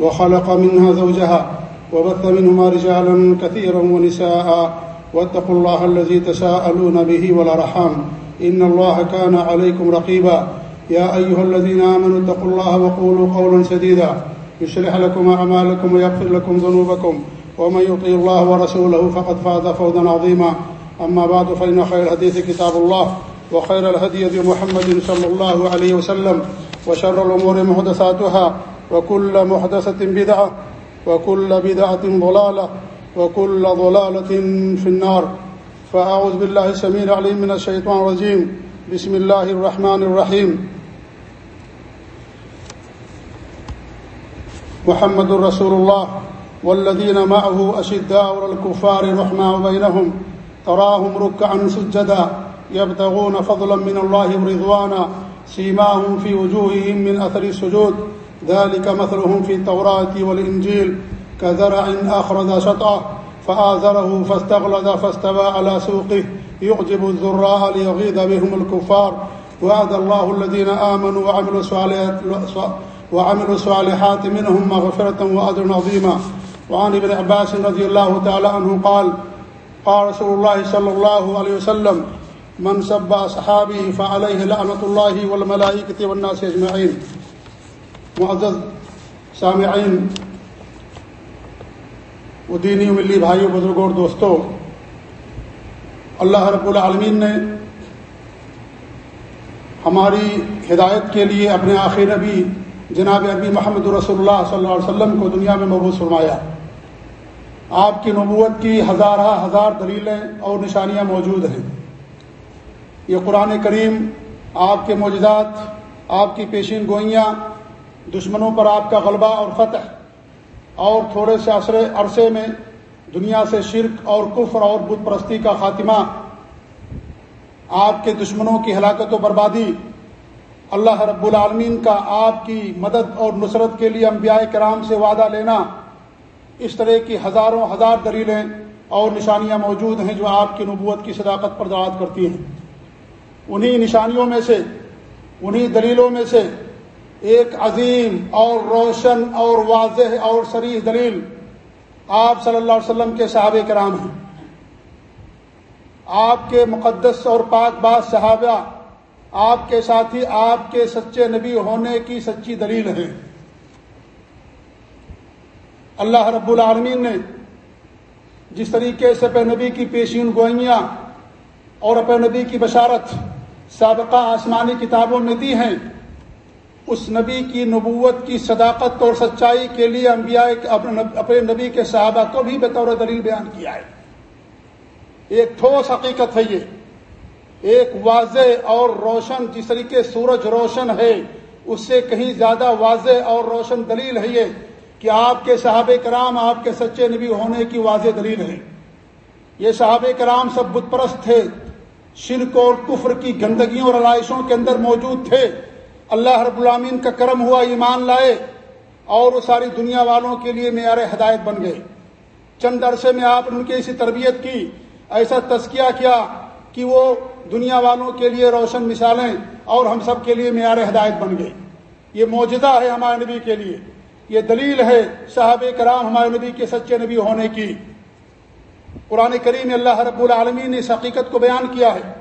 وخلق منها زوجها وبث منهما رجالا كثيرا ونساء واتقوا الله الذي تساءلون به والأرحام إن الله كان عليكم رقيبا يا أيها الذين آمنوا اتقوا الله وقولوا قولا سديدا يشرح لكم أعمالكم ويغفر لكم ذنوبكم ومن يطيع الله ورسوله فقد فاز فوزا عظيما أما بعد فإن خير الحديث كتاب الله وخير الهدي هدي محمد صلى الله عليه وسلم وشر الأمور محدثاتها وكل محدثة بدعة، وكل بدعة ضلالة، وكل ضلالة في النار. فأعوذ بالله السميع العليم من الشيطان الرجيم. بسم الله الرحمن الرحيم. محمد رسول الله، والذين معه أشداء الكفار رحماء بينهم، تراهم ركعا سجدا، يبتغون فضلا من الله ورضوانا، سيماهم في وجوههم من أثر السجود. ذلك مثلهم في التوراة والإنجيل كذرع أخرج شطأه فآذره فاستغلد فاستوى على سوقه يعجب الذراء ليغيظ بهم الكفار وعد الله الذين آمنوا وعملوا صالحات وعملوا صالحات منهم مغفرة وأجر عظيما وعن ابن عباس رضي الله تعالى عنه قال قال رسول الله صلى الله عليه وسلم، من سب أصحابه فعليه لعنة الله والملائكة والناس أجمعين. معزز سامعین و دینی ملی بھائیوں، بزرگوں اور دوستوں، اللہ رب العالمین نے ہماری ہدایت کے لیے اپنے آخر نبی جناب ابی محمد رسول اللہ صلی اللہ علیہ وسلم کو دنیا میں مبوس فرمایا۔ آپ کی نبوت کی ہزارہ ہزار دلیلیں اور نشانیاں موجود ہیں۔ یہ قرآن کریم، آپ کے موجودات آپ کی پیشین گوئیاں دشمنوں پر آپ کا غلبہ اور فتح، اور تھوڑے سے عصرے عرصے میں دنیا سے شرک اور کفر اور بت پرستی کا خاتمہ، آپ کے دشمنوں کی ہلاکت و بربادی، اللہ رب العالمین کا آپ کی مدد اور نصرت کے لیے انبیاء کرام سے وعدہ لینا، اس طرح کی ہزاروں ہزار دلیلیں اور نشانیاں موجود ہیں جو آپ کی نبوت کی صداقت پر دعات کرتی ہیں۔ انہی نشانیوں میں سے، انہی دلیلوں میں سے ایک عظیم اور روشن اور واضح اور سریح دلیل آپ صلی اللہ علیہ وسلم کے صحابہ کرام ہیں۔ آپ کے مقدس اور پاک باز صحابہ، آپ کے ساتھی، آپ کے سچے نبی ہونے کی سچی دلیل ہے اللہ رب العالمین نے جس طریقے سے پہ نبی کی پیشین گوئیاں اور اپنے نبی کی بشارت سابقہ آسمانی کتابوں میں دی ہیں اس نبی کی نبوت کی صداقت اور سچائی کے لیے انبیاء اپنے نبی کے صحابہ کو بھی بطور دلیل بیان کیا ہے۔ ایک ٹھوس حقیقت ہے یہ۔ ایک واضح اور روشن جس طریقے سورج روشن ہے، اس سے کہیں زیادہ واضح اور روشن دلیل ہے یہ کہ آپ کے صحابہ کرام، آپ کے سچے نبی ہونے کی واضح دلیل ہے۔ یہ صحابہ کرام سب بت پرست تھے۔ شرک اور کفر کی گندگیوں اور علائشوں کے اندر موجود تھے۔ اللہ رب العامین کا کرم ہوا، ایمان لائے اور وہ ساری دنیا والوں کے لیے معیار ہدایت بن گئے۔ چند عرصے میں آپ نے ان کی ایسی تربیت کی، ایسا تذکیہ کیا کہ وہ دنیا والوں کے لیے روشن مثالیں اور ہم سب کے لیے معیار ہدایت بن گئے۔ یہ موجودہ ہے ہمارے نبی کے لیے۔ یہ دلیل ہے صاحب کرام ہمارے نبی کے سچے نبی ہونے کی۔ قرآن کریم اللہ رب العالمین نے اس حقیقت کو بیان کیا ہے۔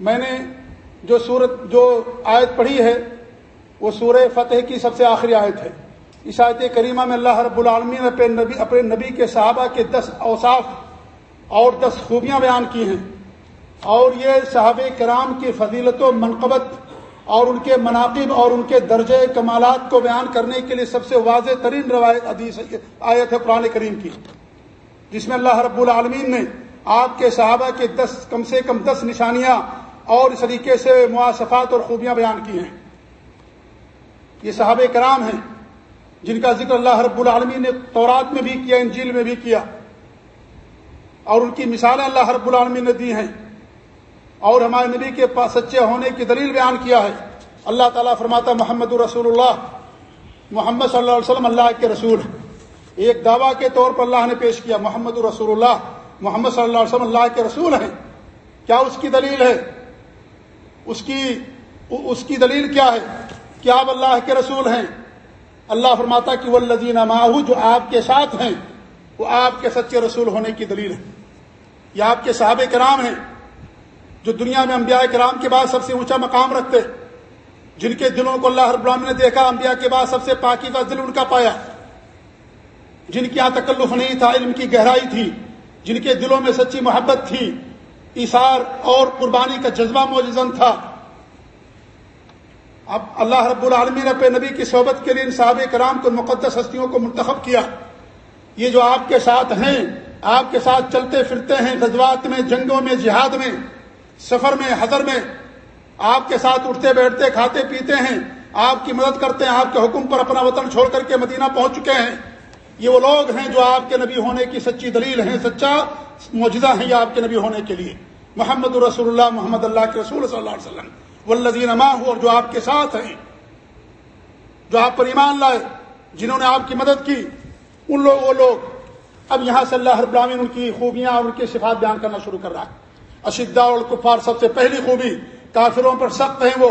میں نے جو سورت جو آیت پڑھی ہے، وہ سورہ فتح کی سب سے آخری آیت ہے۔ اس آیت کریمہ میں اللہ رب العالمین نے اپنے نبی اپنے نبی کے صحابہ کے دس اوصاف اور دس خوبیاں بیان کی ہیں۔ اور یہ صحابہ کرام کی فضیلت و منقبت اور ان کے مناقب اور ان کے درجے کمالات کو بیان کرنے کے لیے سب سے واضح ترین روایت حدیث، آیت ہے قرآن کریم کی۔ جس میں اللہ رب العالمین نے آپ کے صحابہ کے دس، کم سے کم دس نشانیاں اور اس طریقے سے مواصفات اور خوبیاں بیان کی ہیں۔ یہ صحابہ کرام ہیں، جن کا ذکر اللہ رب العالمین نے تورات میں بھی کیا، انجیل میں بھی کیا۔ اور ان کی مثالیں اللہ رب العالمین نے دی ہیں۔ اور ہمارے نبی کے پاس سچے ہونے کی دلیل بیان کیا ہے۔ اللہ تعالیٰ فرماتا، محمد رسول اللہ، محمد صلی اللہ علیہ وسلم اللہ کے رسول۔ ایک دعویٰ کے طور پر اللہ نے پیش کیا، محمد رسول اللہ، محمد صلی اللہ علیہ وسلم اللہ کے رسول ہیں۔ کیا اس کی دلیل ہے؟ اس کی اس کی دلیل کیا ہے؟ کیا آپ اللہ کے رسول ہیں۔ اللہ فرماتا کہ وہ لذین ماہو جو آپ کے ساتھ ہیں، وہ آپ کے سچے رسول ہونے کی دلیل ہے۔ یہ آپ کے صحاب کرام ہیں، جو دنیا میں انبیاء کرام کے بعد سب سے اونچا مقام رکھتے جن کے دلوں کو اللہ رب العالمین نے دیکھا، انبیاء کے بعد سب سے پاکی کا دل ان کا پایا۔ جن کی یہاں تکلف نہیں تھا، علم کی گہرائی تھی۔ جن کے دلوں میں سچی محبت تھی ایثار اور قربانی کا جذبہ موجزن تھا۔ اب اللہ رب العالمین اپنے نبی کی صحبت کے لیے ان صحاب کرام کو مقدس ہستیوں کو منتخب کیا۔ یہ جو آپ کے ساتھ ہیں، آپ کے ساتھ چلتے پھرتے ہیں غزوات میں، جنگوں میں، جہاد میں، سفر میں، حضر میں، آپ کے ساتھ اٹھتے بیٹھتے، کھاتے پیتے ہیں، آپ کی مدد کرتے ہیں، آپ کے حکم پر اپنا وطن چھوڑ کر کے مدینہ پہنچ چکے ہیں۔ یہ وہ لوگ ہیں جو آپ کے نبی ہونے کی سچی دلیل ہیں، سچا موجودہ ہیں یہ آپ کے نبی ہونے کے لیے۔ محمد رسول اللہ، محمد اللہ کے رسول صلی اللہ علیہ وسلم۔ والذین ہو اور جو آپ کے ساتھ ہیں، جو آپ پر ایمان لائے، جنہوں نے آپ کی مدد کی، ان لوگ، وہ لوگ۔ اب یہاں سے اللہ ابراہین ان کی خوبیاں اور ان کی صفات بیان کرنا شروع کر رہا ہے۔ اشدا اور کفار سب سے پہلی خوبی، کافروں پر سخت ہیں وہ۔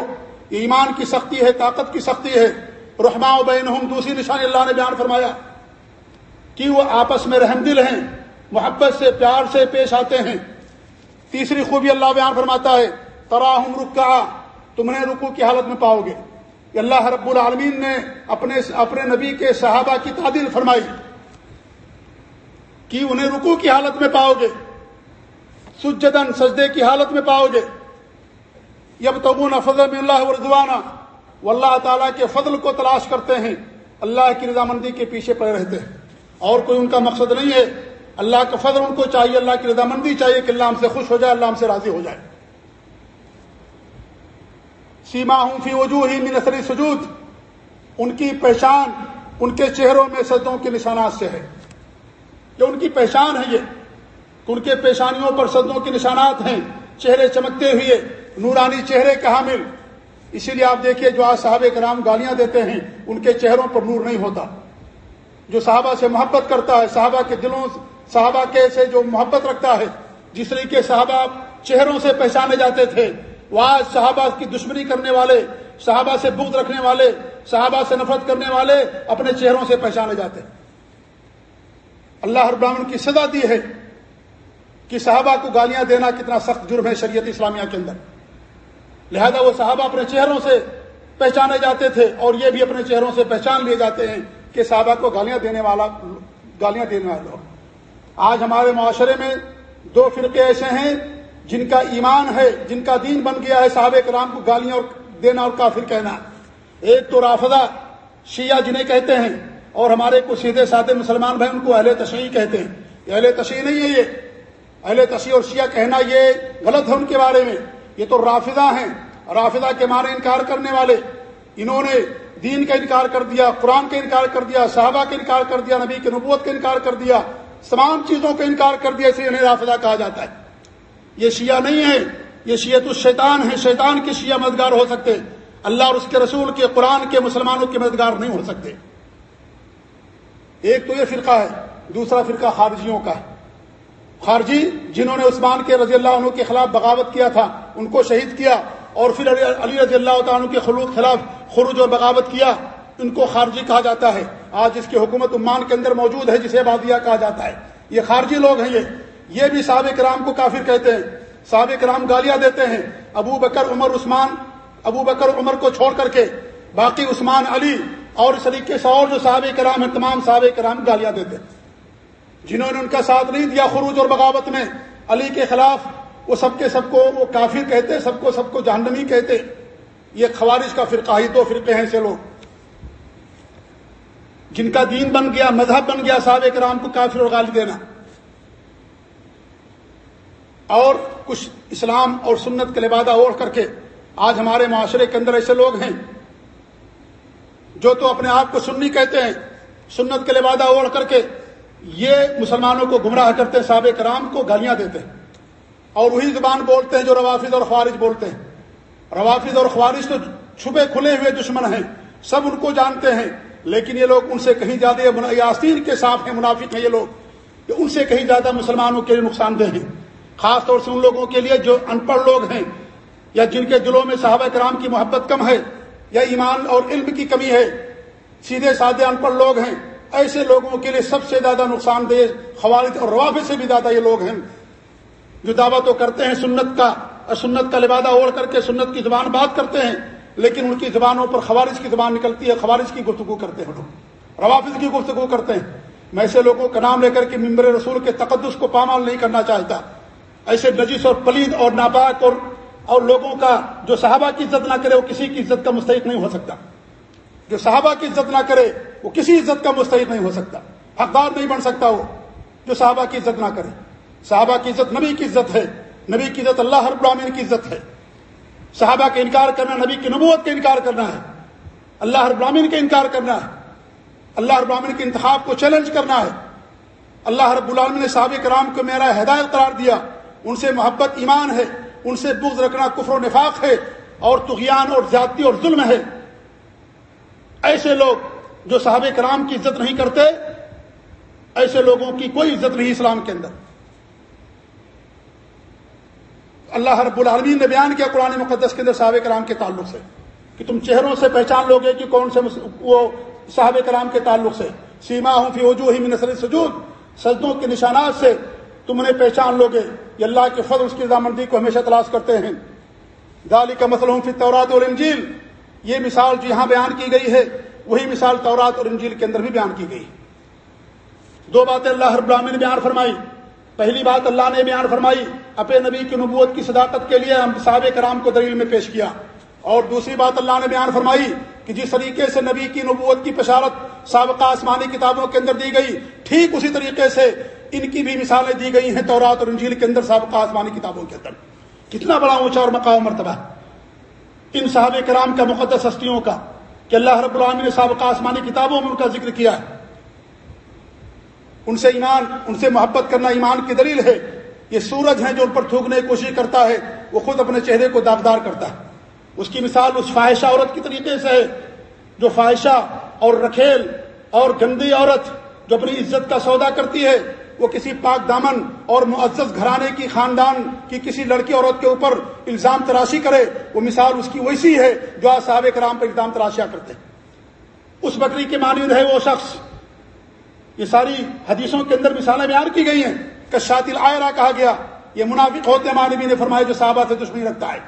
ایمان کی سختی ہے، طاقت کی سختی ہے۔ رحما بین دوسری نشانی اللہ نے بیان فرمایا۔ کہ وہ آپس میں رحم دل ہیں، محبت سے، پیار سے پیش آتے ہیں۔ تیسری خوبی اللہ بیان فرماتا ہے، تراہم رکا تم نے رکو کی حالت میں پاؤ گے۔ اللہ رب العالمین نے اپنے اپنے نبی کے صحابہ کی تعدیل فرمائی کہ انہیں رکو کی حالت میں پاؤ گے۔ سجدن سجدے کی حالت میں پاؤ گے۔ یب تبون فضل اللہ رضوانہ۔ وہ اللہ تعالیٰ کے فضل کو تلاش کرتے ہیں۔ اللہ کی رضامندی کے پیچھے پڑے رہتے ہیں۔ اور کوئی ان کا مقصد نہیں ہے۔ اللہ کا فضل ان کو چاہیے، اللہ کی رضامندی چاہیے کہ اللہ ہم سے خوش ہو جائے، اللہ ہم سے راضی ہو جائے۔ سیما ہوں فی وجوہ ہی منسری سجود۔ ان کی پہچان ان کے چہروں میں سجدوں کے نشانات سے ہے۔ یہ ان کی پہچان ہے یہ۔ ان کے پیشانیوں پر سجدوں کے نشانات ہیں۔ چہرے چمکتے ہوئے، نورانی چہرے کا حامل۔ اسی لیے آپ دیکھیے، جو آج صحابہ کرام گالیاں دیتے ہیں، ان کے چہروں پر نور نہیں ہوتا۔ جو صحابہ سے محبت کرتا ہے، صحابہ کے دلوں صحابہ کے سے جو محبت رکھتا ہے، جس طریقے صحابہ چہروں سے پہچانے جاتے تھے وہاں صحابہ کی دشمنی کرنے والے، صحابہ سے بغض رکھنے والے، صحابہ سے نفرت کرنے والے اپنے چہروں سے پہچانے جاتے اللہ ابراہن کی سزا دی ہے کہ صحابہ کو گالیاں دینا کتنا سخت جرم ہے شریعت اسلامیہ کے اندر۔ لہذا وہ صحابہ اپنے چہروں سے پہچانے جاتے تھے اور یہ بھی اپنے چہروں سے پہچان لیے جاتے ہیں کہ صحابہ کو گالیاں دینے والا گالیاں دینے والے لوگ آج ہمارے معاشرے میں دو فرقے ایسے ہیں جن کا ایمان ہے، جن کا دین بن گیا ہے صحابہ کرام کو گالیاں اور دینا اور کافر کہنا۔ ایک تو رافضہ شیعہ جنہیں کہتے ہیں اور ہمارے کو سیدھے سادے مسلمان بھائی ان کو اہل تشریح کہتے ہیں۔ یہ اہل تشریح نہیں ہے یہ۔ اہل تشریح اور شیعہ کہنا یہ غلط ہے ان کے بارے میں۔ یہ تو رافضہ ہیں۔ رافضہ کے معنی انکار کرنے والے۔ انہوں نے دین کا انکار کر دیا، قرآن کا انکار کر دیا، صحابہ کا انکار کر دیا، نبی کے نبوت کا انکار کر دیا، تمام چیزوں کا انکار کر دیا، اسے انہیں رافضہ کہا جاتا ہے۔ یہ شیعہ نہیں ہے یہ شیعت الشیطان ہے شیطان کے شیعہ مددگار ہو سکتے اللہ اور اس کے رسول کے، قرآن کے مسلمانوں کے مددگار نہیں ہو سکتے۔ ایک تو یہ فرقہ ہے، دوسرا فرقہ خارجیوں کا ہے۔ خارجی جنہوں نے عثمان کے رضی اللہ عنہ کے خلاف بغاوت کیا تھا، ان کو شہید کیا اور پھر علی رضی اللہ عنہ کے خلوق خلاف خروج اور بغاوت کیا، ان کو خارجی کہا جاتا ہے۔ آج جس کی حکومت عمان کے اندر موجود ہے جسے بادیا کہا جاتا ہے۔ یہ خارجی لوگ ہیں یہ۔ یہ بھی صحابہ کرام کو کافر کہتے ہیں۔ صحابہ کرام گالیاں دیتے ہیں۔ ابو بکر، عمر، عثمان۔ ابو بکر، عمر کو چھوڑ کر کے۔ باقی عثمان، علی اور اس طریقے سے اور جو صحابہ کرام ہیں، تمام صحابہ کرام گالیاں دیتے ہیں۔ جنہوں نے ان کا ساتھ نہیں دیا خروج اور بغاوت میں، علی کے خلاف وہ سب کے سب کو وہ کافر کہتے، سب کو سب کو جہنمی کہتے۔ یہ خوارش کا فرقہ ہی دو فرقے ہیں سے لوگ جن کا دین بن گیا، مذہب بن گیا، صحابہ کرام کو کافر اور غالب دینا۔ اور کچھ اسلام اور سنت کا لبادہ اوڑھ کر کے آج ہمارے معاشرے کے اندر ایسے لوگ ہیں جو تو اپنے آپ کو سنی کہتے ہیں، سنت کے لبادہ اوڑھ کر کے یہ مسلمانوں کو گمراہ کرتے ہیں کرام کو گالیاں دیتے ہیں۔ اور وہی زبان بولتے ہیں جو روافظ اور خوارج بولتے ہیں۔ روافظ اور خوارج تو چھپے کھلے ہوئے دشمن ہیں، سب ان کو جانتے ہیں، لیکن یہ لوگ ان سے کہیں زیادہ یاسین کے ساتھ ہیں، منافق ہیں یہ لوگ۔ کہ ان سے کہیں زیادہ مسلمانوں کے لیے نقصان دہ ہیں۔ خاص طور سے ان لوگوں کے لیے جو ان پڑھ لوگ ہیں، یا جن کے دلوں میں صحابہ کرام کی محبت کم ہے، یا ایمان اور علم کی کمی ہے، سیدھے سادے ان پڑھ لوگ ہیں۔ ایسے لوگوں کے لیے سب سے زیادہ نقصان دہ خوالد اور روافظ سے بھی زیادہ یہ لوگ ہیں۔ جو دعویٰ تو کرتے ہیں سنت کا اور سنت کا لبادہ اوڑھ کر کے سنت کی زبان بات کرتے ہیں، لیکن ان کی زبانوں پر خوارج کی زبان نکلتی ہے، خوارج کی گفتگو کرتے ہیں۔ لوگ روافظ کی گفتگو کرتے ہیں۔ میں ایسے لوگوں کا نام لے کر کے ممبر رسول کے تقدس کو پامال نہیں کرنا چاہتا۔ ایسے نجیس اور پلید اور ناپاک اور اور لوگوں کا جو صحابہ کی عزت نہ کرے، وہ کسی کی عزت کا مستحق نہیں ہو سکتا۔ جو صحابہ کی عزت نہ کرے، وہ کسی عزت کا مستحق نہیں ہو سکتا۔ حقدار نہیں بن سکتا وہ جو صحابہ کی عزت نہ کرے۔ صحابہ کی عزت نبی کی عزت ہے۔ نبی کی عزت اللہ ہر برامین کی عزت ہے۔ صحابہ کا انکار کرنا نبی کی نبوت کا انکار کرنا ہے۔ اللہ ہر برامین کا انکار کرنا ہے۔ اللہ رب العالمین کے انتخاب کو چیلنج کرنا ہے۔ اللہ رب العالمین نے صحابہ کرام کو میرا ہدایت قرار دیا۔ ان سے محبت ایمان ہے۔ ان سے بغض رکھنا کفر و نفاق ہے۔ اور تغیان اور زیادتی اور ظلم ہے۔ ایسے لوگ جو صحابہ کرام کی عزت نہیں کرتے، ایسے لوگوں کی کوئی عزت نہیں اسلام کے اندر۔ اللہ رب العالمین نے بیان کیا قرآن مقدس کے اندر صحابہ کرام کے تعلق سے کہ تم چہروں سے پہچان لوگے کہ کون سے وہ صحابہ کرام کے تعلق سے۔ سیما ہوں فی وجوہ ہی نسل سجود سجدوں کے نشانات سے تم انہیں پہچان لو گے یہ اللہ کے فضل اس کی رضامندی کو ہمیشہ تلاش کرتے ہیں۔ دالی کا مسئلہ فی تورات اور انجیل یہ مثال جو یہاں بیان کی گئی ہے، وہی مثال تورات اور انجیل کے اندر بھی بیان کی گئی۔ دو باتیں اللہ رب العالمین نے بیان فرمائی۔ پہلی بات اللہ نے بیان فرمائی، اپنے نبی کی نبوت کی صداقت کے لیے ہم صحابہ کرام کو دلیل میں پیش کیا۔ اور دوسری بات اللہ نے بیان فرمائی کہ جس طریقے سے نبی کی نبوت کی پشارت سابقہ آسمانی کتابوں کے اندر دی گئی، ٹھیک اسی طریقے سے ان کی بھی مثالیں دی گئی ہیں تورات اور انجیل کے اندر سابقہ آسمانی کتابوں کے اندر۔ کتنا بڑا اونچا اور مقام مرتبہ۔ ان صحابہ کرام کا مقدس ہستیوں کا، کہ اللہ رب العالمین نے سابقہ آسمانی کتابوں میں ان کا ذکر کیا ہے۔ ان سے ایمان، ان سے محبت کرنا ایمان کی دلیل ہے۔ یہ سورج ہیں جو ان پر تھوکنے کی کوشش کرتا ہے، وہ خود اپنے چہرے کو داغدار کرتا ہے۔ اس کی مثال اس فواہشہ عورت کی طریقے سے ہے۔ جو فواہشہ اور رکھیل اور گندی عورت جو اپنی عزت کا سودا کرتی ہے، وہ کسی پاک دامن اور معزز گھرانے کی خاندان کی کسی لڑکی عورت کے اوپر الزام تراشی کرے، وہ مثال اس کی ویسی ہے جو آج صحابہ کرام پر الزام تراشیاں کرتے اس بکری کے مانند ہے وہ شخص یہ ساری حدیثوں کے اندر مثالیں بیان کی گئی ہیں کشات العرا کہا گیا، یہ منافق ہوتے مانوی نے فرمایا جو صحابہ سے دشمنی رکھتا ہے۔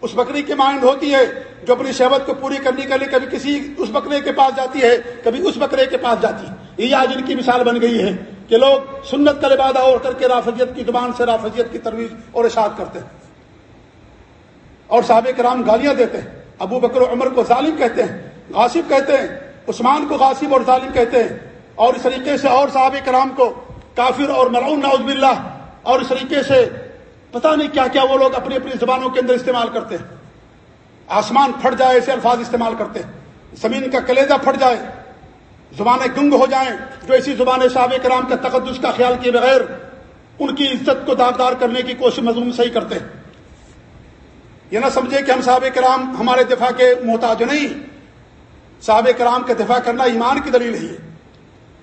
اس بکری کی مانند ہوتی ہے جو اپنی شہبت کو پوری کرنے کے لیے کبھی کسی اس بکرے کے پاس جاتی ہے، کبھی اس بکرے کے پاس جاتی ہے۔ یہ آج ان کی مثال بن گئی ہے کہ لوگ سنت کا لبادہ اور کر کے رافضیت کی زبان سے رافضیت کی ترویج اور اشاعت کرتے ہیں۔ اور صحابہ کرام گالیاں دیتے ہیں۔ ابو بکر و عمر کو ظالم کہتے ہیں، غاصب کہتے ہیں، عثمان کو غاصب اور ظالم کہتے ہیں۔ اور اس طریقے سے اور صحابہ کرام کو کافر اور مرعون نعوذ باللہ اور اس طریقے سے پتہ نہیں کیا کیا وہ لوگ اپنی اپنی زبانوں کے اندر استعمال کرتے ہیں۔ آسمان پھٹ جائے ایسے الفاظ استعمال کرتے ہیں۔ زمین کا کلیدہ پھٹ جائے۔ زبانیں گنگ ہو جائیں۔ جو ایسی زبان صحابہ کرام کا تقدس کا خیال کیے بغیر ان کی عزت کو داغدار کرنے کی کوشش مضمون صحیح کرتے ہیں۔ یہ نہ سمجھے کہ ہم صحابہ کرام ہمارے دفاع کے محتاج نہیں۔ صحابہ کرام کا دفاع کرنا ایمان کی دلیل ہے۔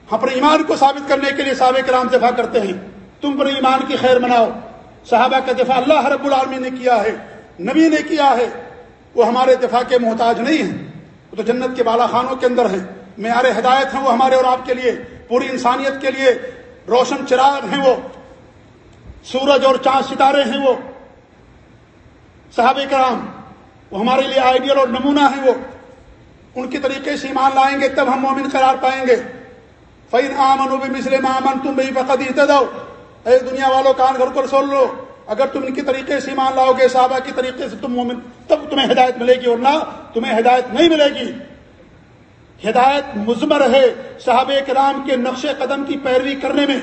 اپنے ایمان کو ثابت کرنے کے لیے صحابہ کرام دفاع کرتے ہیں۔ تم اپنے ایمان کی خیر مناؤ۔ صحابہ کا دفاع اللہ رب العالمین نے کیا ہے، نبی نے کیا ہے۔ وہ ہمارے دفاع کے محتاج نہیں ہیں۔ وہ تو جنت کے بالا خانوں کے اندر ہیں۔ معیار ہدایت ہیں وہ ہمارے اور آپ کے لیے۔ پوری انسانیت کے لیے روشن چراغ ہیں وہ۔ سورج اور چاند ستارے ہیں وہ۔ صحابہ کرام، وہ ہمارے لیے آئیڈیل اور نمونہ ہیں وہ۔ ان کے طریقے سے ایمان لائیں گے، تب ہم مومن قرار پائیں گے۔ فین آمن بھی مسلم مامن تم بھی فقط ہی دو اے دنیا والوں کان گھر کو سن لو۔ اگر تم ان کی طریقے سے ایمان لاؤ گے، صحابہ کی طریقے سے تم مومن، تب تمہیں ہدایت ملے گی اور نہ تمہیں ہدایت نہیں ملے گی۔ ہدایت مزمر ہے صحابہ کرام کے نقش قدم کی پیروی کرنے میں۔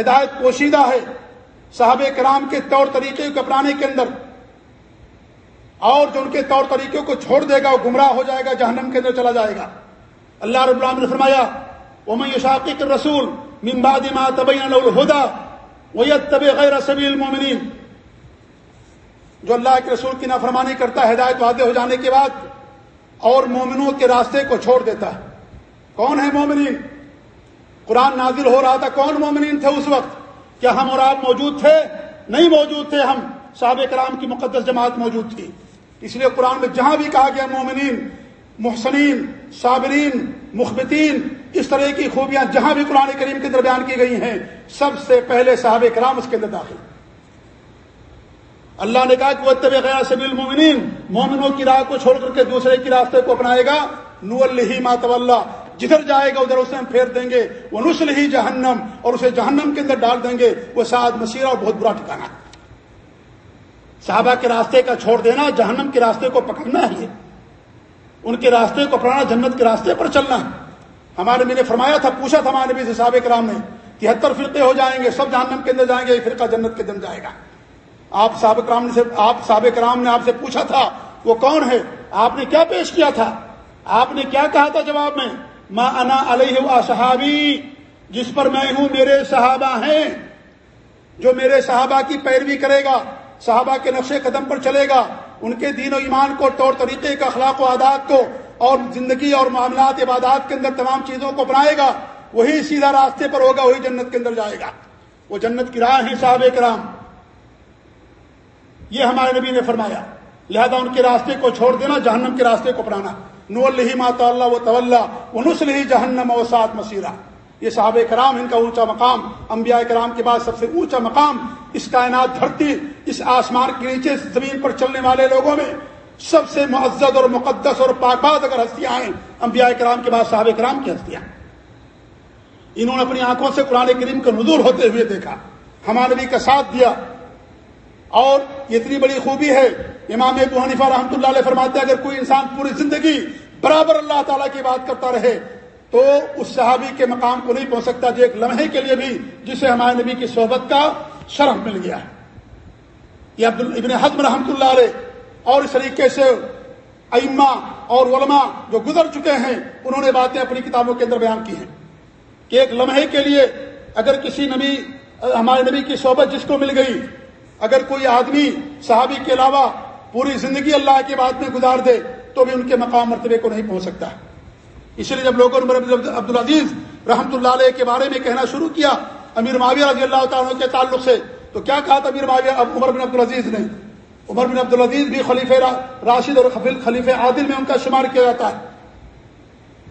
ہدایت پوشیدہ ہے صحابہ کرام کے طور طریقے کو اپنانے کے اندر۔ اور جو ان کے طور طریقوں کو چھوڑ دے گا، وہ گمراہ ہو جائے گا، جہنم کے اندر چلا جائے گا۔ اللہ رب العالمین نے فرمایا، ومن يشاقق الرسول من بعد ما تبين له الهدى ويتبع غير سبيل المؤمنين۔ جو اللہ کے رسول کی نافرمانی کرتا ہے، ہدایت واضح ہو جانے کے بعد اور مومنوں کے راستے کو چھوڑ دیتا ہے۔ کون ہے مومنین؟ قرآن نازل ہو رہا تھا، کون مومنین تھے اس وقت؟ کیا ہم اور آپ موجود تھے؟ نہیں موجود تھے ہم۔ صحابہ کرام کی مقدس جماعت موجود تھی۔ اس لیے قرآن میں جہاں بھی کہا گیا مومنین محسنین، صابرین، مخبتین، اس طرح کی خوبیاں جہاں بھی قرآن کریم کے درمیان کی گئی ہیں، سب سے پہلے صحابہ کرام اس کے اندر داخل۔ اللہ نے کہا کہ وہ طب غیر سبیل مومنین مومنوں کی راہ کو چھوڑ کر کے دوسرے کی راستے کو اپنائے گا۔ نو الہی مات جدھر جائے گا ادھر اسے ہم پھیر دیں گے۔ وہ نسل ہی جہنم اور اسے جہنم کے اندر ڈال دیں گے۔ وہ سعد مسیرہ اور بہت برا ٹھکانا صحابہ کے راستے کا چھوڑ دینا، جہنم کے راستے کو پکڑنا ہے۔ ان کے راستے کو اپنانا، جنت کے راستے پر چلنا۔ ہے ہمارے میں نے فرمایا تھا، پوچھا تھا ہمارے نبی سے صحابہ کرام نے تہتر فرقے ہو جائیں گے، سب جہنم کے اندر جائیں گے، فرقہ جنت کے اندر جائے گا۔ آپ صحابہ کرام نے آپ صحابہ کرام نے آپ سے پوچھا تھا، وہ کون ہے؟ آپ نے کیا پیش کیا تھا؟ آپ نے کیا کہا تھا جواب میں؟ ما انا علیہ صحابی جس پر میں ہوں، میرے صحابہ ہیں۔ جو میرے صحابہ کی پیروی کرے گا، صحابہ کے نقش قدم پر چلے گا ان کے دین و ایمان کو، طور طریقے کا اخلاق و عادات کو اور زندگی اور معاملات عبادات کے اندر تمام چیزوں کو اپنائے گا، وہی سیدھا راستے پر ہوگا، وہی جنت کے اندر جائے گا۔ وہ جنت کی راہ ہے صحابہ کرام۔ یہ ہمارے نبی نے فرمایا، لہذا ان کے راستے کو چھوڑ دینا، جہنم کے راستے کو اپنانا۔ نو اللہ ماتا اللہ و طول و نسل ہی جہنم و سات مسیرہ۔ یہ صحابہ کرام ان کا اونچا مقام، انبیاء کرام کے بعد سب سے اونچا مقام، اس کائنات دھرتی، اس آسمان کے نیچے زمین پر چلنے والے لوگوں میں سب سے معزد اور مقدس اور پاکباد اگر ہستیاں ہیں انبیاء کرام کے بعد صحابہ کرام کی ہستیاں۔ انہوں نے اپنی آنکھوں سے قرآن کریم کا نزول ہوتے ہوئے دیکھا، ہمارے نبی کا ساتھ دیا۔ اور اتنی بڑی خوبی ہے، امام ابو حنیفہ رحمۃ اللہ علیہ فرماتے ہیں، اگر کوئی انسان پوری زندگی برابر اللہ تعالیٰ کی بات کرتا رہے تو اس صحابی کے مقام کو نہیں پہنچ سکتا جو ایک لمحے کے لیے بھی جسے ہمارے نبی کی صحبت کا شرم مل گیا ہے۔ یہ عبد ابن حضم رحمۃ اللہ علیہ اور اس طریقے سے ائمہ اور علماء جو گزر چکے ہیں، انہوں نے باتیں اپنی کتابوں کے اندر بیان کی ہیں کہ ایک لمحے کے لیے اگر کسی نبی، ہمارے نبی کی صحبت جس کو مل گئی، اگر کوئی آدمی صحابی کے علاوہ پوری زندگی اللہ کی بات میں گزار دے، تو بھی ان کے مقام مرتبے کو نہیں پہنچ سکتا۔ ہے اس لیے جب لوگوں نے عبد العزیز رحمۃ اللہ علیہ کے بارے میں کہنا شروع کیا امیر معاویہ رضی اللہ تعالیٰ کے تعلق سے، تو کیا کہا تھا امیر معاویہ؟ عمر بن عبد العزیز نے۔ عمر بن عبد العزیز بھی خلیف راشد اور خلیف عادل میں ان کا شمار کیا جاتا ہے۔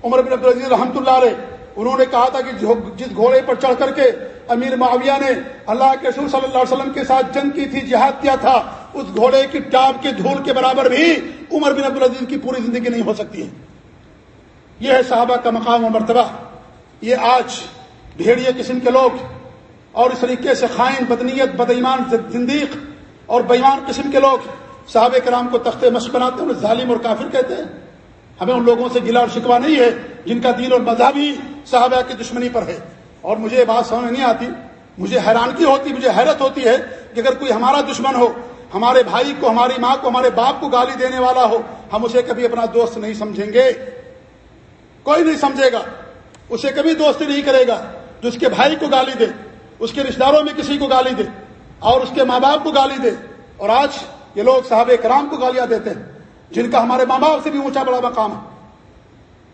عمر بن عبد العزیز رحمۃ اللہ علیہ، انہوں نے کہا تھا کہ جس گھوڑے پر چڑھ کر کے امیر معاویہ نے اللہ کے رسول صلی اللہ علیہ وسلم کے ساتھ جنگ کی تھی، جہاد کیا تھا، اس گھوڑے کی ٹاپ کے دھول کے برابر بھی عمر بن عبد العزیز کی پوری زندگی نہیں ہو سکتی ہے۔ یہ ہے صحابہ کا مقام و مرتبہ، یہ آج بھیڑیے قسم کے لوگ اور اس طریقے سے خائن، بدنیت بدعمان زندیق اور بےمان قسم کے لوگ صحابہ کرام کو تختے مشق بناتے ہیں ظالم اور کافر کہتے ہیں۔ ہمیں ان لوگوں سے گلا اور شکوا نہیں ہے جن کا دین اور مذہب ہی صحابہ کی دشمنی پر ہے۔ اور مجھے یہ بات سمجھ نہیں آتی، مجھے حیرانگی ہوتی، مجھے حیرت ہوتی ہے کہ اگر کوئی ہمارا دشمن ہو، ہمارے بھائی کو، ہماری ماں کو، ہمارے باپ کو گالی دینے والا ہو، ہم اسے کبھی اپنا دوست نہیں سمجھیں گے۔ کوئی نہیں سمجھے گا۔ اسے کبھی دوستی نہیں کرے گا۔ جو اس کے بھائی کو گالی دے، اس کے رشتے داروں میں کسی کو گالی دے، اور اس کے ماں باپ کو گالی دے۔ اور آج یہ لوگ صحابہ کرام کو گالیاں دیتے ہیں، جن کا ہمارے ماں باپ سے بھی اونچا بڑا مقام ہے۔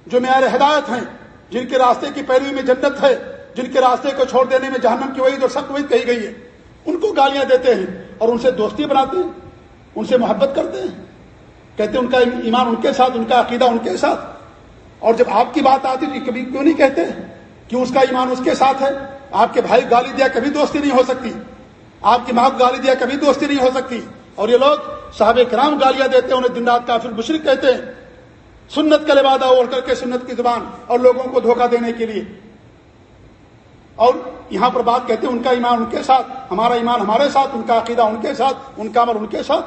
جو معیار ہدایت ہیں، جن کے راستے کی پیروی میں جنت ہے، جن کے راستے کو چھوڑ دینے میں جہنم کی وہی جو سخت وہی کہی گئی ہے، ان کو گالیاں دیتے ہیں اور ان سے دوستی بناتے ہیں، ان سے محبت کرتے ہیں۔ کہتے ہیں ان کا ایمان ان کے ساتھ، ان کا عقیدہ ان کے ساتھ۔ اور جب آپ کی بات آتی تو کبھی کیوں نہیں کہتے کہ اس کا ایمان اس کے ساتھ ہے؟ آپ کے بھائی گالی دیا کبھی دوستی نہیں ہو سکتی۔ آپ کی ماں گالی دیا کبھی دوستی نہیں ہو سکتی۔ اور یہ لوگ صحابہ کرام گالیاں دیتے ہیں، انہیں دن رات کافر مشرق کہتے ہیں۔ سنت کا لبادہ اوڑھ کر کے سنت کی زبان اور لوگوں کو دھوکہ دینے کے لیے۔ اور یہاں پر بات کہتے ہیں، ان کا ایمان ان کے ساتھ، ہمارا ایمان ہمارے ساتھ، ان کا عقیدہ ان کے ساتھ، ان کا عمل ان کے ساتھ۔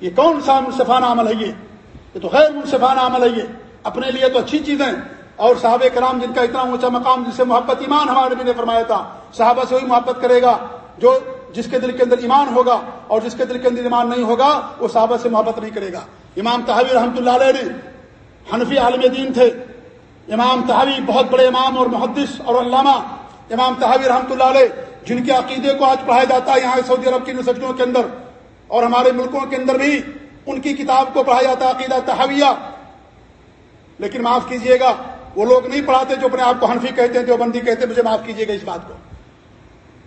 یہ کون سا منصفانہ عمل ہے یہ؟ یہ تو غیر منصفانہ عمل ہے یہ۔ اپنے لیے تو اچھی چیزیں اور صحابہ کرام جن کا اتنا اونچا مقام جس سے محبت ایمان ہمارے بھی نے فرمایا تھا، صحابہ سے وہی محبت کرے گا جو جس کے دل کے اندر ایمان ہوگا اور جس کے دل کے اندر ایمان نہیں ہوگا، وہ صحابہ سے محبت نہیں کرے گا۔ امام تحویر رحمۃ اللہ علیہ نے حنفی عالم دین تھے۔ امام تحاوی بہت بڑے امام اور محدث اور علامہ۔ امام تحاوی رحمۃ اللہ علیہ جن کے عقیدے کو آج پڑھایا جاتا ہے یہاں سعودی عرب کی یونیورسٹیوں کے اندر اور ہمارے ملکوں کے اندر بھی ان کی کتاب کو پڑھایا جاتا ہے عقیدہ تحاویہ لیکن معاف کیجیے گا، وہ لوگ نہیں پڑھاتے جو اپنے آپ کو حنفی کہتے ہیں، جو بندی کہتے ہیں، مجھے معاف کیجیے گا اس بات کو۔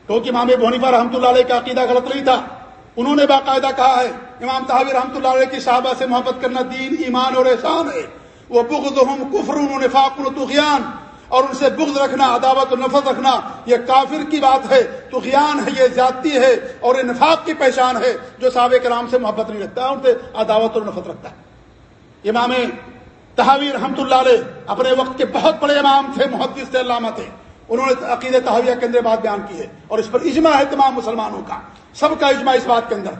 کیونکہ امام بونیفا رحمۃ اللہ علیہ کا عقیدہ غلط نہیں تھا۔ انہوں نے باقاعدہ کہا ہے، امام تحابی رحمۃ اللہ علیہ کی صحابہ سے محبت کرنا دین، ایمان اور احسان ہے۔ وہ بغض ہم کفر نفاق الطغیان اور ان سے بغض رکھنا، عداوت و نفرت رکھنا، یہ کافر کی بات ہے۔ تو غیان ہے، یہ زیادتی ہے، اور یہ نفاق کی پہچان ہے، جو صحابہ کرام سے محبت نہیں رکھتا، ان سے عداوت اور نفرت رکھتا ہے۔ امام تحاوی رحمۃ اللہ علیہ اپنے وقت کے بہت بڑے امام تھے، محدث تھے، علامہ تھے۔ انہوں نے عقید تحاویہ کے اندر بات بیان کی ہے اور اس پر اجماع ہے تمام مسلمانوں کا۔ سب کا اجماع اس بات کے اندر۔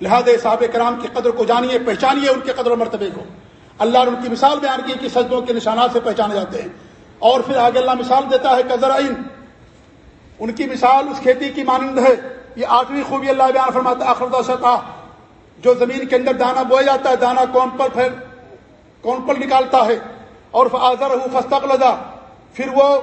لہٰذا صحابہ کرام کی قدر کو جانیے، پہچانیے ان کے قدر و مرتبے کو۔ اللہ نے ان کی مثال بیان کی کہ سجدوں کے نشانات سے پہچانے جاتے ہیں۔ اور پھر آگے اللہ مثال دیتا ہے کزر ان کی مثال اس کھیتی کی مانند ہے۔ یہ آٹھویں خوبی اللہ بیان فرماتا ہے آخرتا سطح۔ جو زمین کے اندر دانا بویا جاتا ہے دانا کون پر پھر کون پر نکالتا ہے؟ اور آزر فستق لدا پھر وہ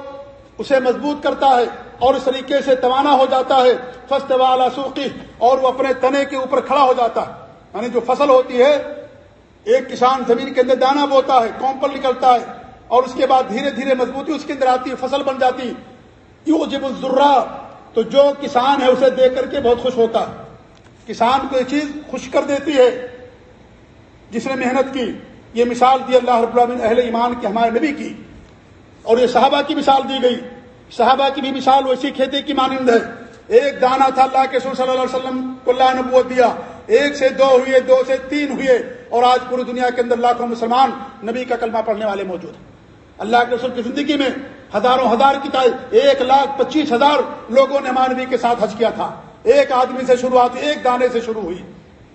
اسے مضبوط کرتا ہے اور اس طریقے سے توانا ہو جاتا ہے۔ فسٹ والا سوقی اور وہ اپنے تنے کے اوپر کھڑا ہو جاتا ہے۔ یعنی جو فصل ہوتی ہے، ایک کسان زمین کے اندر دانا بوتا ہے، کون پر نکلتا ہے؟ اور اس کے بعد دھیرے دھیرے مضبوطی اس کے اندر آتی ہے فصل بن جاتی۔ یوں جب الزرا تو جو کسان ہے، اسے دیکھ کر کے بہت خوش ہوتا ہے۔ کسان کو یہ چیز خوش کر دیتی ہے، جس نے محنت کی۔ یہ مثال دی اللہ رب العالمین اہل ایمان کے ہمارے نبی کی اور یہ صحابہ کی مثال دی گئی صحابہ کی بھی مثال ویسی کھیتی کی مانند ہے ایک دانا تھا اللہ کے صلی اللہ علیہ وسلم کو اللہ نبوت دیا ایک سے دو ہوئے، دو سے تین ہوئے اور آج پوری دنیا کے اندر لاکھوں مسلمان نبی کا کلمہ پڑھنے والے موجود ہیں۔ اللہ کے رسول کی زندگی میں ہزاروں ہزار کی تعداد، ایک لاکھ پچیس ہزار لوگوں نے ہمارے نبی کے ساتھ حج کیا تھا۔ ایک آدمی سے شروعات ایک دانے سے شروع ہوئی۔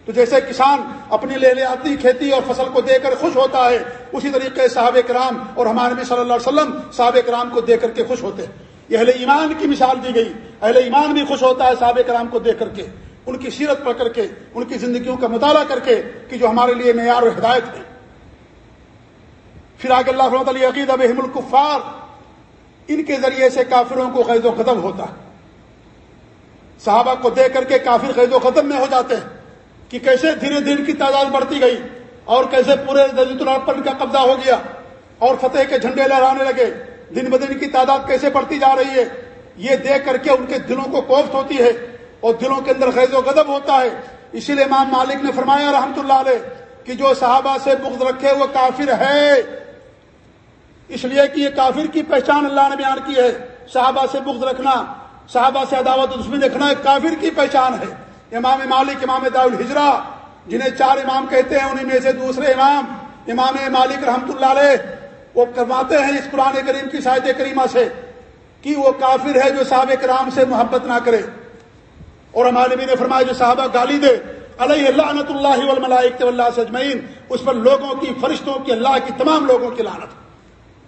تو جیسے کسان اپنی لے لے آتی کھیتی اور فصل کو دے کر خوش ہوتا ہے، اسی طریقے صحاب کرام اور ہمارے نبی صلی اللہ علیہ وسلم صحاب کرام کو دے کر کے خوش ہوتے یہ اہل ایمان کی مثال دی گئی۔ اہل ایمان بھی خوش ہوتا ہے صحاب کرام کو دیکھ کر کے، ان کی سیرت پڑھ کر کے، ان کی زندگیوں کا مطالعہ کر کے کہ جو ہمارے لیے معیار و ہدایت ہے۔ پھر آگے اللہ رحمۃ علی عقید اب الکفار ان کے ذریعے سے کافروں کو قید و ختم ہوتا۔ ہے صحابہ کو دیکھ کر کے کافر قید و ختم میں ہو جاتے ہیں۔ کہ کیسے دھیرے دھیرے کی تعداد بڑھتی گئی اور کیسے پورے پر ان کا قبضہ ہو گیا اور فتح کے جھنڈے لہرانے لگے۔ دن بدن کی تعداد کیسے بڑھتی جا رہی ہے؟ یہ دیکھ کر کے ان کے دلوں کو کوفت ہوتی ہے اور دلوں کے اندر خیز و غدب ہوتا ہے۔ اسی لیے امام مالک نے فرمایا رحمت اللہ علیہ کہ جو صحابہ سے بغض رکھے وہ کافر ہے۔ اس لیے کہ یہ کافر کی پہچان اللہ نے بیان کی ہے۔ صحابہ سے بغض رکھنا، صحابہ سے عداوت دشمنی رکھنا ایک کافر کی پہچان ہے۔ امام مالک، امام الحجرا جنہیں چار امام کہتے ہیں انہیں میں سے دوسرے امام امام مالک رحمت اللہ علیہ، وہ کرواتے ہیں اس قرآن کریم کی شاید کریمہ سے کہ وہ کافر ہے جو صحابہ کرام سے محبت نہ کرے۔ اور ہمارے نبی نے فرمایا جو صحابہ گالی دے، علیہ اللہ اللہ اللہ سجمعین اس پر لوگوں کی، فرشتوں کی، اللہ کی تمام لوگوں کی لانت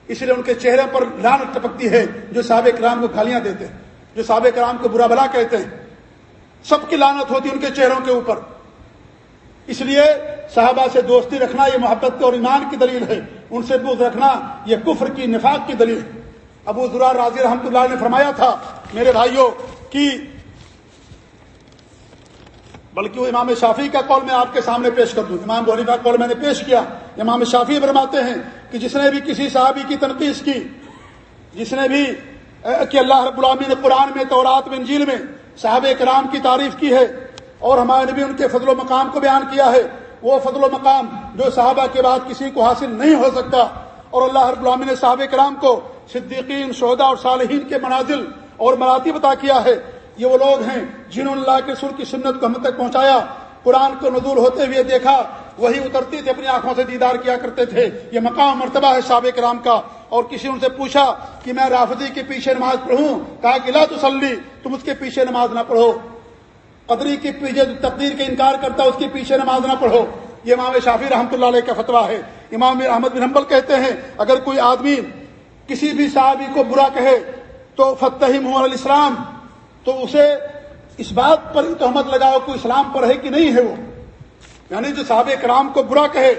اس لیے ان کے چہرے پر لانت ٹپکتی ہے جو صحابہ کرام کو گالیاں دیتے ہیں، جو صحابہ کرام کو برا بلا کہتے ہیں۔ سب کی لانت ہوتی ان کے چہروں کے اوپر۔ اس لیے صحابہ سے دوستی رکھنا یہ محبت اور ایمان کی دلیل ہے۔ ان سے بوجھ رکھنا یہ کفر کی نفاق کی دلیل ہے۔ ابو ذرا راضی رحمۃ اللہ نے فرمایا تھا، میرے بھائیوں کی بلکہ وہ امام شافی کا قول میں آپ کے سامنے پیش کر دوں۔ امام بولی کا قول میں نے پیش کیا۔ امام شافی فرماتے ہیں کہ جس نے بھی کسی صحابی کی تنقید کی، جس نے بھی، کہ اللہ رب العامی نے قرآن میں، تورات میں، انجیل میں صحابہ کرام کی تعریف کی ہے اور ہمارے نبی ان کے فضل و مقام کو بیان کیا ہے۔ وہ فضل و مقام جو صحابہ کے بعد کسی کو حاصل نہیں ہو سکتا۔ اور اللہ رب العامی نے صحابہ کرام کو صدیقین شہدا اور صالحین کے منازل اور مراتی بتا کیا ہے۔ یہ وہ لوگ ہیں جنہوں نے اللہ کے سر کی سنت کو ہم تک پہنچایا۔ قرآن کو نزول ہوتے ہوئے دیکھا۔ وہی اترتی تھی، اپنی آنکھوں سے دیدار کیا کرتے تھے۔ یہ مقام مرتبہ ہے صحابہ کرام کا۔ اور کسی ان سے پوچھا کہ میں رافضی کے پیچھے نماز پڑھوں؟ کہا کہ لا تسلی، تم اس کے پیچھے نماز نہ پڑھو۔ قدری کے پیچھے تقدیر کے انکار کرتا، اس کے پیچھے نماز نہ پڑھو۔ یہ امام شافی رحمۃ اللہ علیہ کا فتویٰ ہے۔ امام احمد بن حنبل کہتے ہیں، اگر کوئی آدمی کسی بھی صحابی کو برا کہے تو فتح محمد الاسلام، تو اسے اس بات پر تہمت لگاؤ کہ اسلام پر ہے کہ نہیں ہے وہ۔ یعنی جو صحابہ کرام کو برا کہے،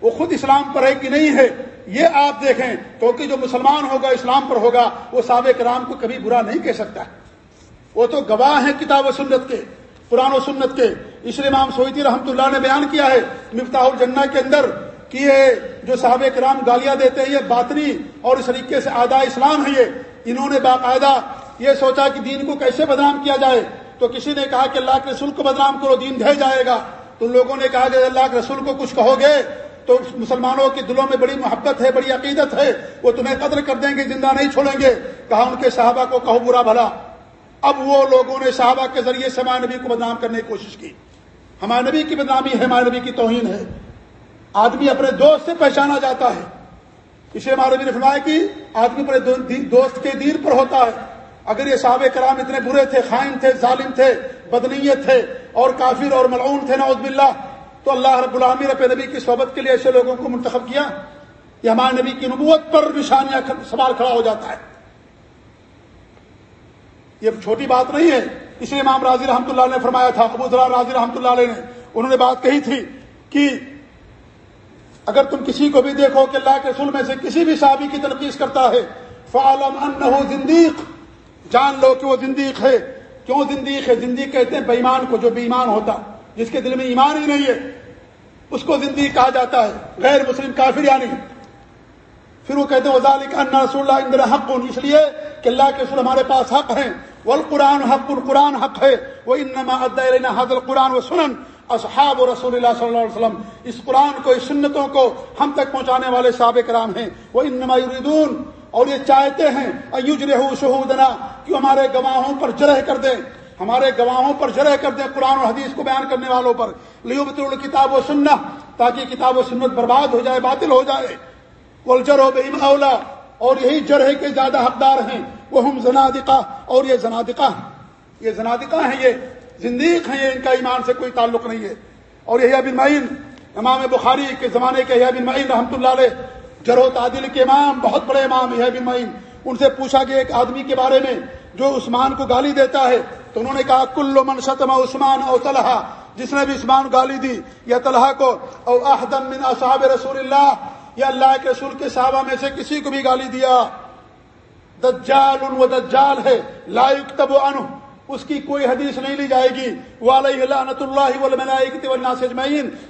وہ خود اسلام پر ہے کہ نہیں ہے، یہ آپ دیکھیں کیونکہ جو مسلمان ہوگا، اسلام پر ہوگا، وہ سابق کرام کو کبھی برا نہیں کہہ سکتا۔ وہ تو گواہ ہیں کتاب و سنت کے، قرآن و سنت کے۔ اس لیے امام سویتی رحمۃ اللہ نے بیان کیا ہے، مفتاح الجنہ کے اندر کہ یہ جو صحاب کرام گالیاں دیتے ہیں، یہ باطنی اور اس طریقے سے آدھا اسلام ہے یہ۔ انہوں نے باقاعدہ یہ سوچا کہ دین کو کیسے بدنام کیا جائے۔ تو کسی نے کہا کہ اللہ کے رسول کو بدنام کرو، دین دہ جائے گا۔ تو لوگوں نے کہا کہ اللہ کے رسول کو کچھ کہو گے تو مسلمانوں کے دلوں میں بڑی محبت ہے، بڑی عقیدت ہے۔ وہ تمہیں قدر کر دیں گے، زندہ نہیں چھوڑیں گے۔ کہا ان کے صحابہ کو کہو برا بھلا۔ اب وہ لوگوں نے صحابہ کے ذریعے سے ہمارے نبی کو بدنام کرنے کی کوشش کی۔ ہمارے نبی کی بدنامی ہے، ہمارے نبی کی توہین ہے۔ آدمی اپنے دوست سے پہچانا جاتا ہے۔ اسے ہمارے نبی نے فرمایا کہ آدمی اپنے دوست کے دین پر ہوتا ہے۔ اگر یہ صحابہ کرام اتنے برے تھے، خائن تھے، ظالم تھے، بدنیت تھے اور کافر اور ملعون تھے، نعوذ باللہ، تو اللہ رب العامی رب نبی کی صحبت کے لیے ایسے لوگوں کو منتخب کیا یہ ہمارے نبی کی نبوت پر نشانیاں سوال کھڑا ہو جاتا ہے۔ یہ چھوٹی بات نہیں ہے۔ اس لیے امام راضی رحمۃ اللہ نے فرمایا تھا، ابو ذرا راضی رحمۃ اللہ علیہ نے، انہوں نے بات کہی تھی کہ اگر تم کسی کو بھی دیکھو کہ اللہ کے رسول میں سے کسی بھی صحابی کی تنقید کرتا ہے فعالم ان زندیق جان لو کہ وہ زندیق ہے۔ کیوں زندیق ہے؟ زندیق کہتے ہیں بےمان کو جو بےمان ہوتا، جس کے دل میں ایمان ہی نہیں ہے، اس کو زندگی کہا جاتا ہے۔ غیر مسلم کافر یعنی پھر وہ کہتے ہیں وزال رسول اللہ اندر حق، اس لیے کہ اللہ کے رسول ہمارے پاس حق ہیں۔ والقرآن حق، القرآن حق ہے۔ وہ انما ادینا حضر قرآن و سنن اصحاب و رسول اللہ صلی اللہ علیہ وسلم۔ اس قرآن کو، اس سنتوں کو ہم تک پہنچانے والے صحابہ کرام ہیں۔ وہ انما یریدون اور یہ چاہتے ہیں ایجر شہودنا، کہ ہمارے گواہوں پر جرح کر دیں۔ ہمارے گواہوں پر جرح کر دیں قرآن اور حدیث کو بیان کرنے والوں پر۔ لیو بطول کتاب و سننا تاکہ کتاب و سنت برباد ہو جائے، باطل ہو جائے۔ ولجر ہو بے اولا اور یہی جرح کے زیادہ حقدار ہیں۔ وہ ہم زنادقہ، اور یہ زنادقہ ہیں یہ زنادقہ ہیں، یہ زندگی ہیں، یہ ان کا ایمان سے کوئی تعلق نہیں ہے۔ اور یہ بن معین، امام بخاری کے زمانے کے یہ بن معین رحمۃ اللہ علیہ جرو تعدل کے امام، بہت بڑے امام یہ بن معین۔ ان سے پوچھا گیا ایک آدمی کے بارے میں جو عثمان کو گالی دیتا ہے، تو انہوں نے کہا کلو من شتم عثمان او طلحہ جس نے بھی عثمان گالی دی، یا طلحہ کو، او احدم من اصحاب رسول اللہ یا اللہ کے رسول کے صحابہ میں سے کسی کو بھی گالی دیا۔ دجال ان دجال ہے، لا یکتب عنہ۔ اس کی کوئی حدیث نہیں لی جائے گی۔ وہ لعنت اللہ والملائکۃ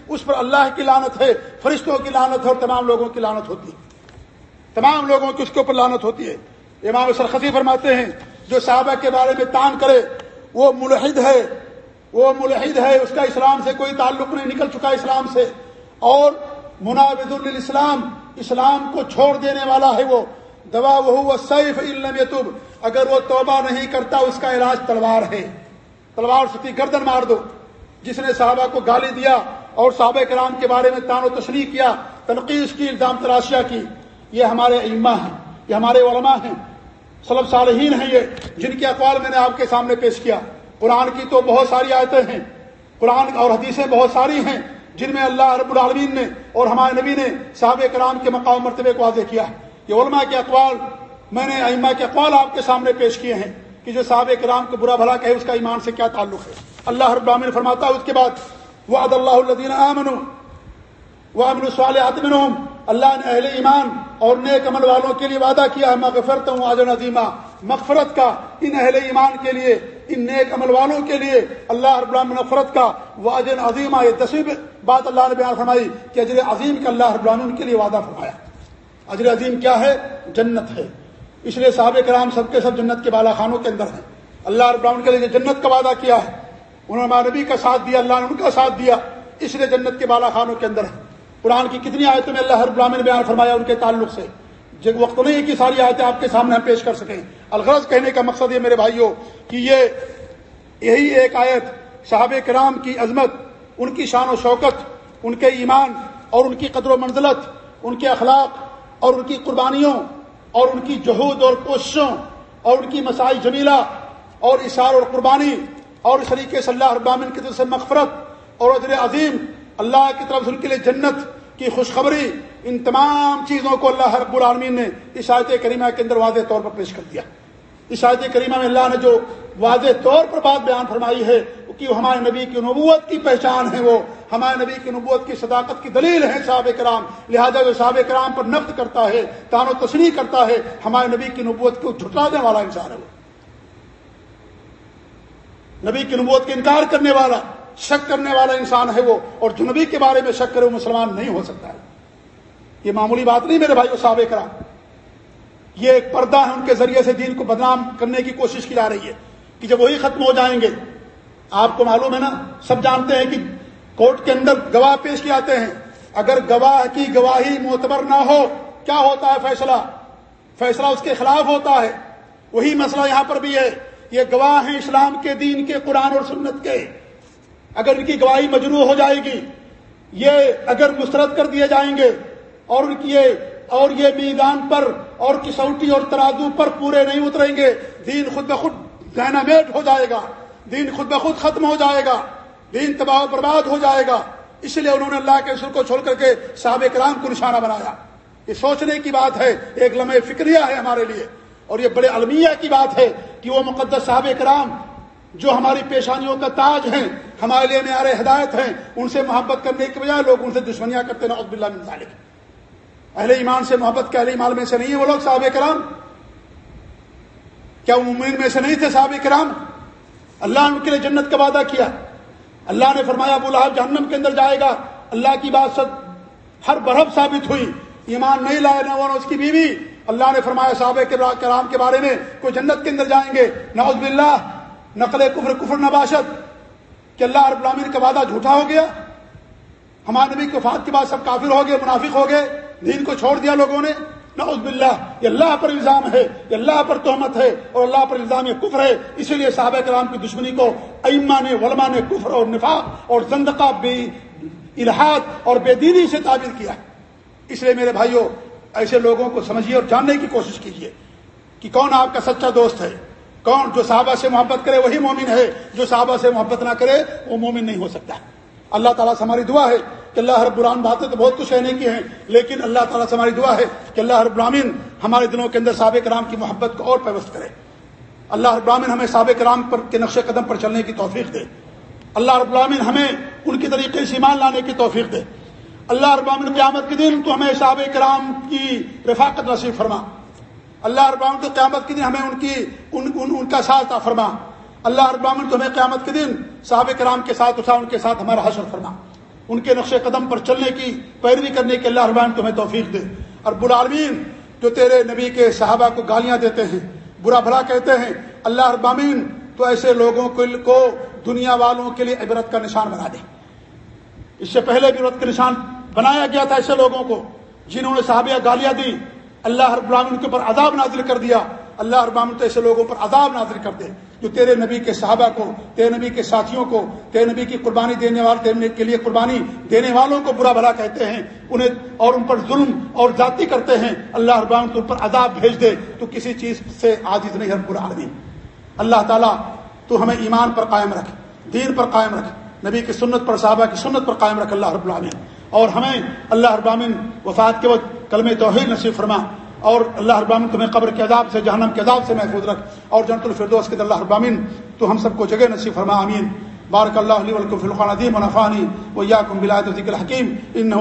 اس پر اللہ کی لعنت ہے، فرشتوں کی لعنت ہے اور تمام لوگوں کی لعنت ہوتی ہے۔ تمام لوگوں کی اس کے اوپر لعنت ہوتی ہے۔ امام سرخسی فرماتے ہیں، جو صحابہ کے بارے میں تان کرے، وہ ملحد ہے۔ وہ ملحد ہے، اس کا اسلام سے کوئی تعلق نہیں، نکل چکا اسلام سے۔ اور مناود الاسلام اسلام کو چھوڑ دینے والا ہے وہ۔ دوا وہ سیف علم یتب اگر وہ توبہ نہیں کرتا، اس کا علاج تلوار ہے۔ تلوار ستی گردن مار دو۔ جس نے صحابہ کو گالی دیا اور صحابہ کرام کے بارے میں تان و تشریح کیا تنقید کی، الزام تراشیا کی، یہ ہمارے علما ہیں، یہ ہمارے علماء ہیں۔ سلب صالحین ہیں یہ، جن کے اقوال میں نے آپ کے سامنے پیش کیا۔ قرآن کی تو بہت ساری آیتیں ہیں۔ قرآن اور حدیثیں بہت ساری ہیں، جن میں اللہ رب العالمین نے اور ہمارے نبی نے صحابہ کرام کے مقام مرتبے کو واضح کیا ہے۔ یہ علماء کے اقوال میں نے ائمہ کے اقوال آپ کے سامنے پیش کیے ہیں کہ جو صحابہ کرام کو برا بھلا کہے اس کا ایمان سے کیا تعلق ہے؟ اللہ رب العالمین فرماتا ہے اس کے بعد، وعد اللہ الدین امن وہ امن الصالحات منہم اللہ نے اہل ایمان اور نیک عمل والوں کے لیے وعدہ کیا ہے مغفرت ہوں آج عظیمہ مغفرت کا، ان اہل ایمان کے لیے، ان نیک عمل والوں کے لیے، اللہ رب العالمین مغفرت کا وہ اجن عظیمہ یہ تصویر بات اللہ نے بیان فرمائی کہ اجر عظیم کا اللہ رب العالمین کے لیے وعدہ فرمایا۔ اجر عظیم کیا ہے؟ جنت ہے۔ اس لیے صحابہ کرام سب کے سب جنت کے بالا خانوں کے اندر ہیں۔ اللہ رب العالمین کے لیے جنت کا وعدہ کیا ہے، انہوں نے ہمارے نبی کا ساتھ دیا، اللہ نے ان کا ساتھ دیا، اس لیے جنت کے بالا خانوں کے اندر ہے قرآن کی کتنی آیتوں میں اللہ رب العالمین نے بیان فرمایا ان کے تعلق سے۔ جب وقت نہیں ہے کہ ساری آیتیں آپ کے سامنے ہم پیش کر سکیں۔ الغرض کہنے کا مقصد یہ میرے بھائیوں کہ یہ یہی ایک آیت صحاب کرام کی عظمت، ان کی شان و شوکت، ان کے ایمان اور ان کی قدر و منزلت، ان کے اخلاق اور ان کی قربانیوں اور ان کی جہود اور کوششوں اور ان کی مسائل جمیلہ اور اشار اور قربانی اور اس طریقے صلی اللہ ابامن کی طرف سے مغفرت اور عدر عظیم اللہ کی طرف سے ان کے لیے جنت کی خوشخبری ان تمام چیزوں کو اللہ رب العالمین نے اس آیت کریمہ کے اندر واضح طور پر پیش کر دیا۔ اس آیت کریمہ میں اللہ نے جو واضح طور پر بات بیان فرمائی ہے وہ کہ ہمارے نبی کی نبوت کی پہچان ہے وہ، ہمارے نبی کی نبوت کی صداقت کی دلیل ہے صحابہ کرام۔ لہذا جو صحابہ کرام پر نقد کرتا ہے، تان و تشریح کرتا ہے، ہمارے نبی کی نبوت کو جھٹلانے والا انسان ہے وہ۔ نبی کی نبوت کے انکار کرنے والا، شک کرنے والا انسان ہے وہ۔ اور جو نبی کے بارے میں شک کرے وہ مسلمان نہیں ہو سکتا ہے۔ یہ معمولی بات نہیں میرے بھائی صحابہ کرام۔ یہ ایک پردہ ہے ان کے ذریعے سے دین کو بدنام کرنے کی کوشش کی جا رہی ہے کہ جب وہی ختم ہو جائیں گے آپ کو معلوم ہے نا؟ سب جانتے ہیں کہ کورٹ کے اندر گواہ پیش کیے جاتے ہیں۔ اگر گواہ کی گواہی معتبر نہ ہو، کیا ہوتا ہے فیصلہ؟ فیصلہ اس کے خلاف ہوتا ہے۔ وہی مسئلہ یہاں پر بھی ہے۔ یہ گواہ ہیں اسلام کے دین کے، قرآن اور سنت کے۔ اگر ان کی گواہی مجروح ہو جائے گی، یہ اگر مسترد کر دیے جائیں گے اور ان کی اور یہ میدان پر اور کسوٹی اور ترازو پر پورے نہیں اتریں گے، دین خود بخود ڈائنامیٹ ہو جائے گا۔ دین خود بخود ختم ہو جائے گا۔ دین تباہ و برباد ہو جائے گا۔ اس لیے انہوں نے اللہ کے سر کو چھوڑ کر کے صحاب کرام کو نشانہ بنایا۔ یہ سوچنے کی بات ہے، ایک لمحے فکریہ ہے ہمارے لیے۔ اور یہ بڑے المیہ کی بات ہے کہ وہ مقدس صحاب کرام جو ہماری پیشانیوں کا تاج ہیں، ہمارے لیے معیار ہدایت ہیں، ان سے محبت کرنے کی بجائے لوگ ان سے دشمنیاں کرتے ہیں عبد اللہ ذالک اہل ایمان سے محبت کے اہل ایمان میں سے نہیں ہے وہ لوگ صحابہ کرام۔ کیا ممین میں سے نہیں تھے صحابہ کرام؟ اللہ نے ان کے لیے جنت کا وعدہ کیا۔ اللہ نے فرمایا، ابو لہب جہنم کے اندر جائے گا۔ اللہ کی بات سب، ہر برہب ثابت ہوئی۔ ایمان نہیں لائے نہ اس کی بیوی۔ اللہ نے فرمایا، صحابہ کرام کے بارے میں کوئی جنت کے اندر جائیں گے۔ نعوذ باللہ، نقل کفر کفر نباشت۔ کہ اللہ رب العالمین کا وعدہ جھوٹا ہو گیا۔ ہمارے نبی کے وفات کے بعد سب کافر ہو گئے، منافق ہو گئے۔ دین کو چھوڑ دیا لوگوں نے۔ نعوذ باللہ، یہ اللہ پر الزام ہے، یہ اللہ پر تہمت ہے اور اللہ پر الزام یہ کفر ہے۔ اسی لیے صحابہ کرام کی دشمنی کو ایما نے، علماء نے کفر اور نفاق اور زندقہ، بے الحاد اور بے دینی سے تعبیر کیا ہے۔ اس لیے میرے بھائیوں ایسے لوگوں کو سمجھیے اور جاننے کی کوشش کیجیے کہ کون آپ کا سچا دوست ہے۔ کون جو صحابہ سے محبت کرے، وہی مومن ہے۔ جو صحابہ سے محبت نہ کرے، وہ مومن نہیں ہو سکتا۔ اللہ تعالیٰ سے ہماری دعا ہے کہ اللہ ہر بران باتیں تو بہت کچھ کہنے کی ہیں لیکن اللہ تعالیٰ سے ہماری دعا ہے کہ اللہ ہر برامین ہمارے دلوں کے اندر سابق کرام کی محبت کو اور پیوست کرے۔ اللہ رب العالمین ہمیں سابق کرام پر کے نقش قدم پر چلنے کی توفیق دے۔ اللہ رب العالمین ہمیں ان کی طریقے سے ایمان لانے کی توفیق دے۔ اللہ رب العالمین قیامت کے دن تو ہمیں سابق کرام کی رفاقت نصیب فرما۔ اللہ رب العالمین تو قیامت کے دن ہمیں ان کی ان, ان, ان کا ساتھ فرما۔ اللہ رب العالمین تو ہمیں قیامت کے دن صحابہ کرام کے ساتھ اٹھا ان کے ساتھ ہمارا حشر فرما۔ ان کے نقش قدم پر چلنے کی پیروی کرنے کے اللہ ربان تمہیں توفیق دے۔ اور برالمین جو تیرے نبی کے صحابہ کو گالیاں دیتے ہیں، برا بھلا کہتے ہیں، اللہ ابامین تو ایسے لوگوں کو دنیا والوں کے لیے عبرت کا نشان بنا دے۔ اس سے پہلے بھی عبرت کا نشان بنایا گیا تھا ایسے لوگوں کو جنہوں نے صحابیہ گالیاں دی اللہ ہر برامین کے اوپر عذاب نازل کر دیا۔ اللہ اربام تو ایسے لوگوں پر عذاب نازل کر دے جو تیرے نبی کے صحابہ کو، تیرے نبی کے ساتھیوں کو، تیرے نبی کی قربانی دینے والے تیرے کے لیے قربانی دینے والوں کو برا بھلا کہتے ہیں، انہیں اور ان پر ظلم اور ذاتی کرتے ہیں، اللہ اربان تو ان پر عذاب بھیج دے، تو کسی چیز سے عاجز نہیں، ہر برا عالمی اللہ تعالیٰ تو ہمیں ایمان پر قائم رکھ، دین پر قائم رکھ، نبی کی سنت پر، صحابہ کی سنت پر قائم رکھ، اللہ رب العالمین۔ اور ہمیں اللہ ابامن وفات کے وقت کلم توحید نصیب فرما۔ اور اللہ ابامن تمہیں قبر کے عذاب سے، جہنم کے عذاب سے محفوظ رکھ۔ اور جنت الفردوس کے اللہ ابامن تو ہم سب کو جگہ نصیب فرما امین بارک اللہ علیہ ولکم فی القان عدیم و نفانی و یا کم بلاد ذکر حکیم ان